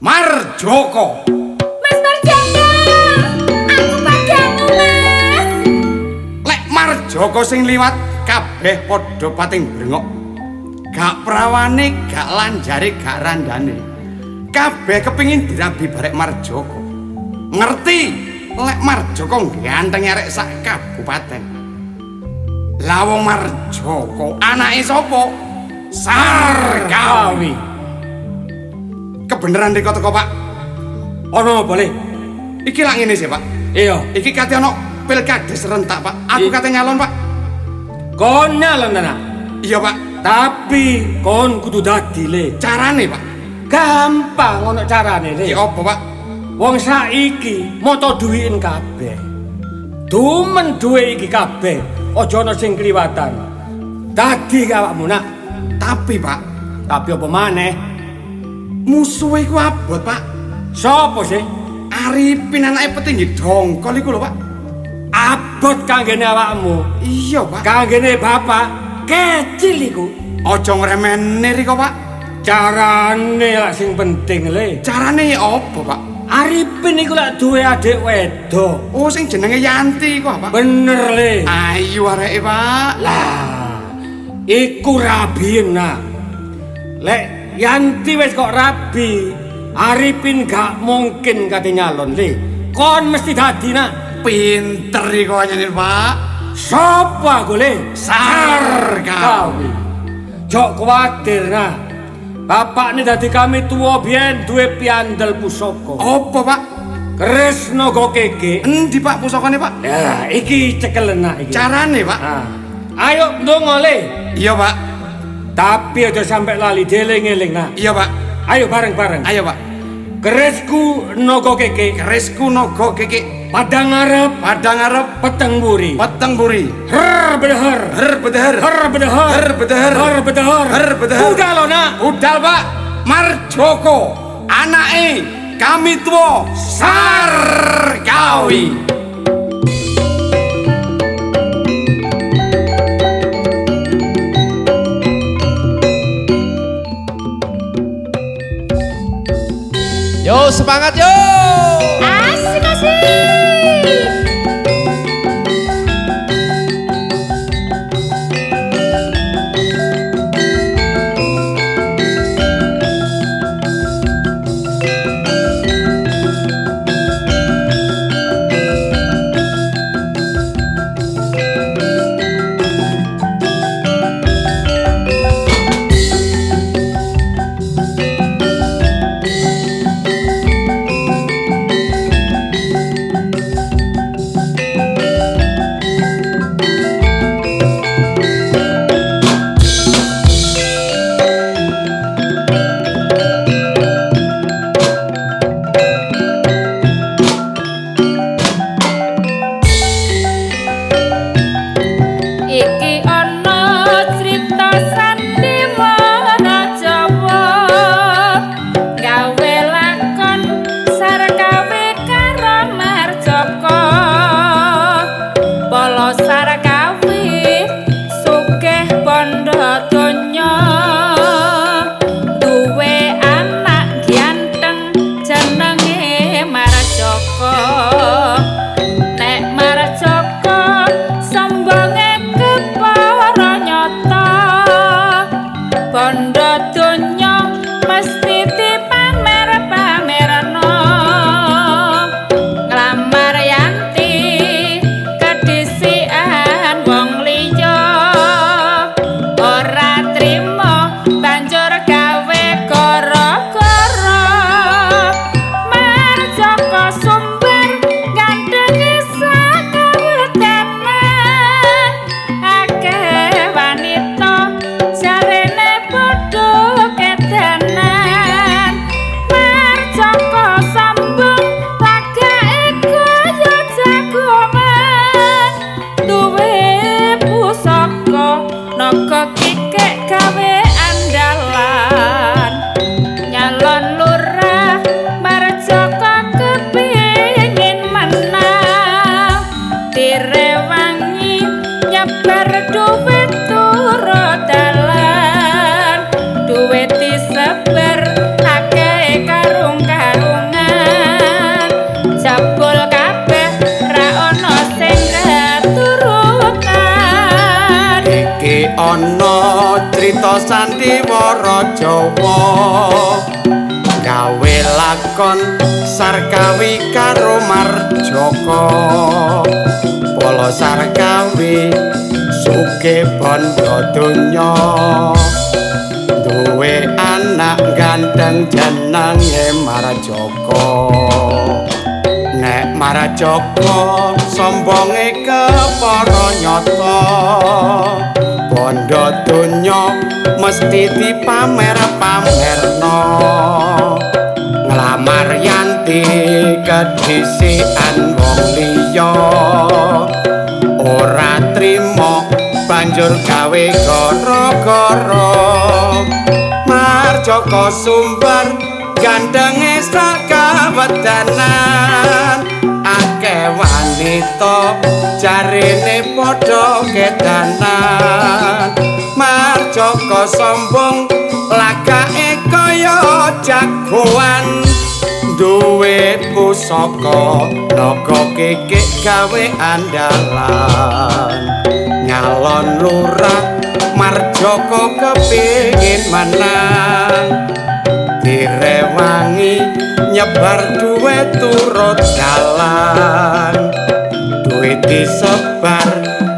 Marjoko. Mas Marjoko, aku padamu, Mas. Lek Marjoko sing liwat kabeh padha pating brengok. Gak prawane, gak lanjare, gak randane. Kabeh kepingin dirabi barek Marjoko. Ngerti lek Marjoko ganteng arek sak kabupaten. Lah wong Marjoko anake sapa? Sarkawi. Kebeneran riko teko, Pak. Ono boleh. Iki lak ngene sih, Pak. Iya. Iki kate ono pilkada serentak, Pak. Aku kate nyalon, Pak. Kon nyalon anak. Iya, Pak. Tapi kon kudu dadi le. Carane, Pak. Gampang ono carane le. Iki opo, Pak? Wong saiki moto duwiin kabeh. Dumen duwe iki kabeh. Aja ana sing kliwatan. Dadi awakmu nak. Tapi, Pak, Tapi apa maneh? Musuhe iku abot, Pak. Sopo sih? Arifin anake petinggi dongkol iku lho, Pak. Abot kanggene awakmu. Iya, Pak. Kanggene bapak kecil iku. Aja ngremene riko, Pak. Carane lak sing penting le. Carane opo, Pak? Arifin iku lak duwe adik wedok. Oh, sing jenenge Yanti iku, Pak. Bener le. Ayu areke, Pak. Lah, iku rabien nak. Lek Yanti wis kok rabi, Arifin gak mungkin kate nyalon le. Kon mesti dadi nak. Pinter iku anyane, Pak. Sapa aku le? Sarkawi. Jok kuwatir nah. Bapak ini dadi kami tua biyen duwe piandel pusaka. Opo, Pak? Kresna go keke. Endi, Pak, pusakane, Pak? Ya, iki cekelen nak iki. Carane, Pak? Ah. Ayo ndonga le. Iya, Pak. Tapi aja sampai lali deling-eling nak. Iya, Pak. Ayo bareng-bareng. Ayo, Pak. Keresku nogo keke. Kerisku naga keke Padang ngarep padang arep peteng buri. peteng buri. Her bedehar. Her bedher. Her bedehar. Her bedehar. Her bedehar. Her bedehar. Udah lo nak. Udal, Pak. Marjoko. Anake kami tua Sarkawi. Semangat ana crita sandiwara Jawa. Gawe lakon sarkawi karo marjoko. Polo sarkawi suke bondo donya. Duwe anak ganteng jenenge marjoko. Nek marjoko sombonge kepara nyata bondo donya mesti dipamer-pamerno. Nglamar yanti kedhisikan wong liya. Ora trimo banjur gawe gara-gara. Marjoko sumber gandenge sakawedanan. Akeh wanita jarene padha kedanan sombong lagake kaya jagoan. Duwe pusaka naga kekek gawe andalan. Nyalon lurah marjoko kepingin menang. Direwangi nyebar duwe turut dalan. Duwe disebar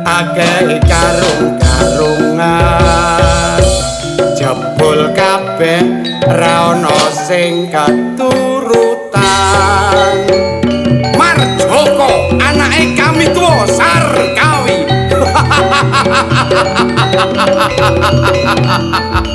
akeh karung-karungan kabeh ra ono sing katurutan. Marjoko anake kami tuwa Sarkawi